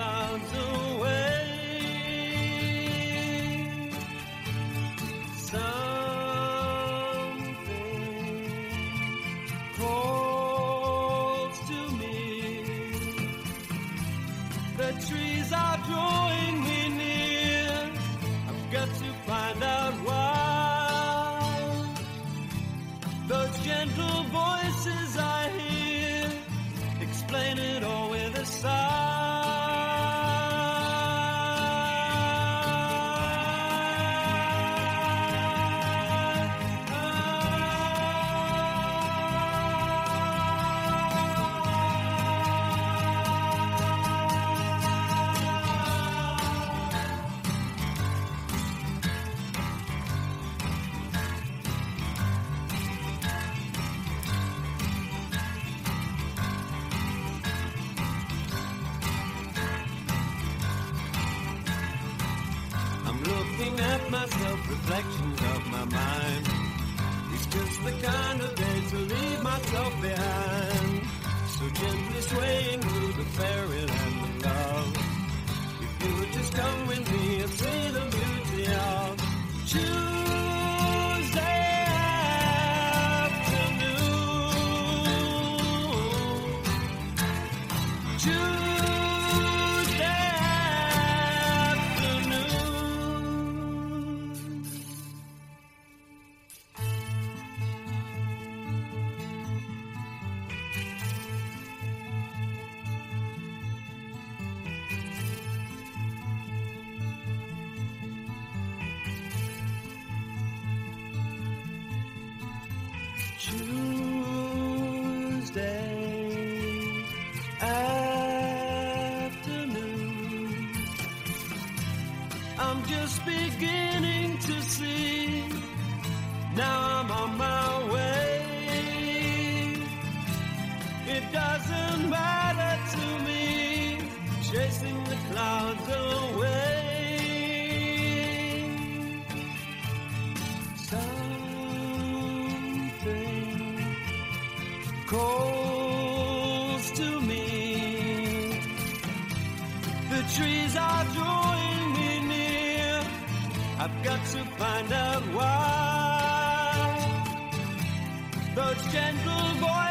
Clouds away. Something calls to me. The trees are drawing me near. I've got to find out why. Those gentle voices I the kind of day to leave myself behind. So gently swaying through the fairyland of love. If you would just come with me and see the beauty of Tuesday Tuesday afternoon. I'm just beginning to see. Now I'm on my way. It doesn't matter to me, chasing the clouds away. Calls to me. The trees are drawing me near. I've got to find out why. Those gentle voices.